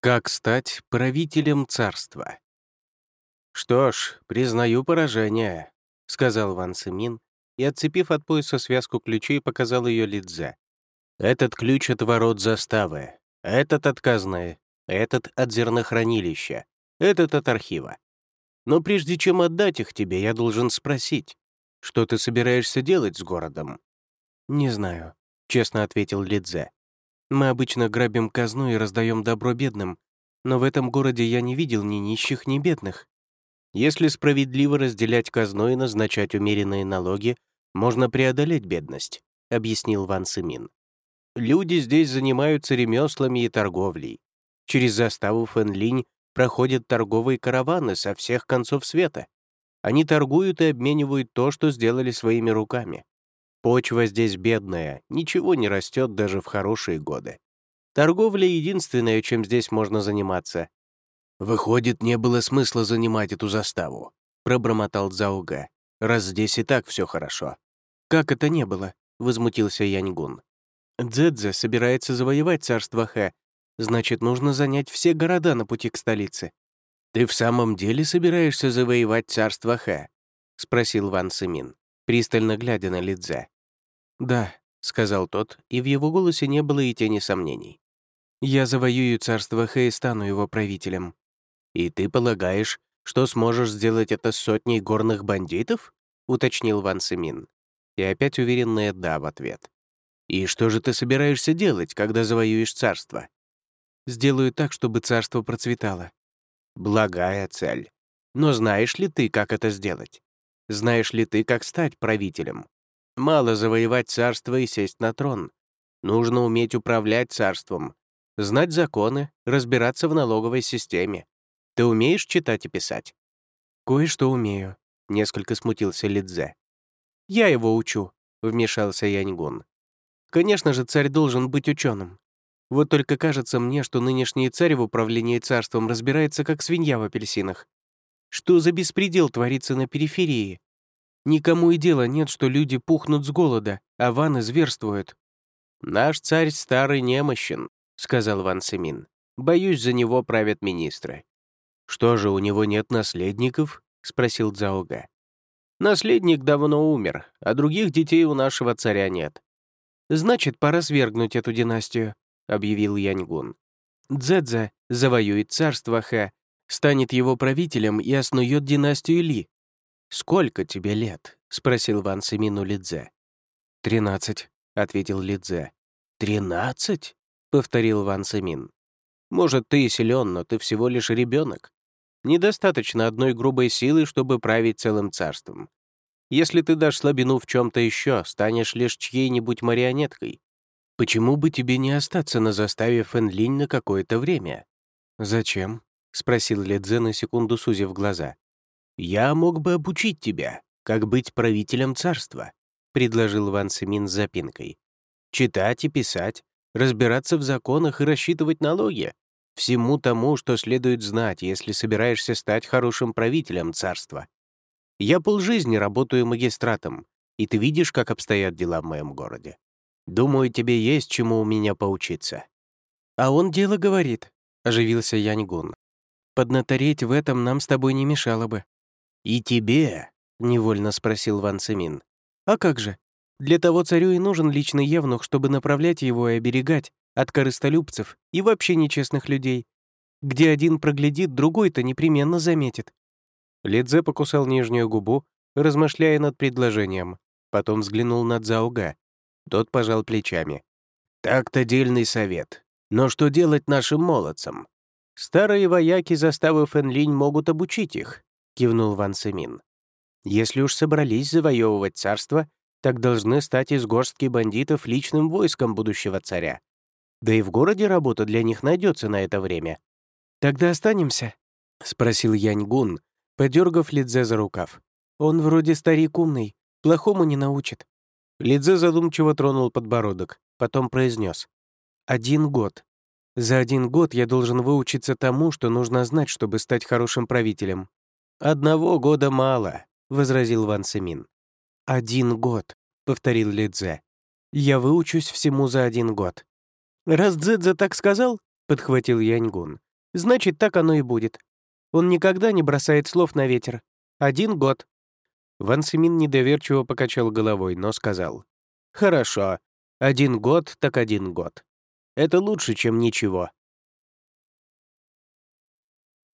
Как стать правителем царства? «Что ж, признаю поражение», — сказал Ван Симин и, отцепив от пояса связку ключей, показал ее Лидзе. «Этот ключ от ворот заставы, этот от казны, этот от зернохранилища, этот от архива. Но прежде чем отдать их тебе, я должен спросить, что ты собираешься делать с городом?» «Не знаю», — честно ответил Лидзе. «Мы обычно грабим казну и раздаем добро бедным, но в этом городе я не видел ни нищих, ни бедных. Если справедливо разделять казну и назначать умеренные налоги, можно преодолеть бедность», — объяснил Ван Симин. «Люди здесь занимаются ремеслами и торговлей. Через заставу Фэнлинь проходят торговые караваны со всех концов света. Они торгуют и обменивают то, что сделали своими руками. Почва здесь бедная, ничего не растет даже в хорошие годы. Торговля — единственное, чем здесь можно заниматься. «Выходит, не было смысла занимать эту заставу», — пробормотал Зауга, «раз здесь и так все хорошо». «Как это не было?» — возмутился Яньгун. «Дзэдзе собирается завоевать царство Хэ, значит, нужно занять все города на пути к столице». «Ты в самом деле собираешься завоевать царство Хэ?» — спросил Ван Симин, пристально глядя на Лидзе. «Да», — сказал тот, и в его голосе не было и тени сомнений. «Я завоюю царство Хэ и стану его правителем». «И ты полагаешь, что сможешь сделать это с сотней горных бандитов?» — уточнил Ван Симин. И опять уверенное «да» в ответ. «И что же ты собираешься делать, когда завоюешь царство?» «Сделаю так, чтобы царство процветало». «Благая цель. Но знаешь ли ты, как это сделать? Знаешь ли ты, как стать правителем? Мало завоевать царство и сесть на трон. Нужно уметь управлять царством, знать законы, разбираться в налоговой системе. Ты умеешь читать и писать?» «Кое-что умею», — несколько смутился Лидзе. «Я его учу», — вмешался Яньгун. «Конечно же, царь должен быть ученым. Вот только кажется мне, что нынешний царь в управлении царством разбирается как свинья в апельсинах. Что за беспредел творится на периферии? Никому и дела нет, что люди пухнут с голода, а ваны зверствуют. «Наш царь старый немощен», — сказал Ван Семин. «Боюсь, за него правят министры». «Что же, у него нет наследников?» — спросил Цзаога. «Наследник давно умер, а других детей у нашего царя нет». «Значит, пора свергнуть эту династию», — объявил Яньгун. «Дзэдзэ завоюет царство Хэ, станет его правителем и основет династию Ли». «Сколько тебе лет?» — спросил Ван Семин у Лидзе. «Тринадцать», — ответил Лидзе. «Тринадцать?» — повторил Ван Сэмин. «Может, ты и силен, но ты всего лишь ребенок. Недостаточно одной грубой силы, чтобы править целым царством. Если ты дашь слабину в чем-то еще, станешь лишь чьей-нибудь марионеткой. Почему бы тебе не остаться на заставе Фэнлинь на какое-то время?» «Зачем?» — спросил Ледзе на секунду сузив глаза. «Я мог бы обучить тебя, как быть правителем царства», — предложил Ван Сэмин с запинкой. «Читать и писать, разбираться в законах и рассчитывать налоги. Всему тому, что следует знать, если собираешься стать хорошим правителем царства. Я полжизни работаю магистратом, и ты видишь, как обстоят дела в моем городе. Думаю, тебе есть чему у меня поучиться». «А он дело говорит», — оживился Яньгун. «Поднатореть в этом нам с тобой не мешало бы». «И тебе?» — невольно спросил Ван Цимин. «А как же? Для того царю и нужен личный евнух, чтобы направлять его и оберегать от корыстолюбцев и вообще нечестных людей. Где один проглядит, другой-то непременно заметит». Лидзе покусал нижнюю губу, размышляя над предложением. Потом взглянул на Цзауга. Тот пожал плечами. «Так-то дельный совет. Но что делать нашим молодцам? Старые вояки заставы Фэнлинь могут обучить их», — кивнул Ван Сэмин. «Если уж собрались завоевывать царство, так должны стать из горстки бандитов личным войском будущего царя. Да и в городе работа для них найдется на это время. «Тогда останемся?» — спросил Яньгун, подергав Лидзе за рукав. «Он вроде старик умный, плохому не научит». Лидзе задумчиво тронул подбородок, потом произнес: «Один год. За один год я должен выучиться тому, что нужно знать, чтобы стать хорошим правителем». «Одного года мало», — возразил Ван Семин. «Один год», — повторил Лидзе. «Я выучусь всему за один год». «Раз Дзэдзе так сказал», — подхватил Яньгун, Значит, так оно и будет. Он никогда не бросает слов на ветер. Один год». Ван Симин недоверчиво покачал головой, но сказал. «Хорошо. Один год, так один год. Это лучше, чем ничего.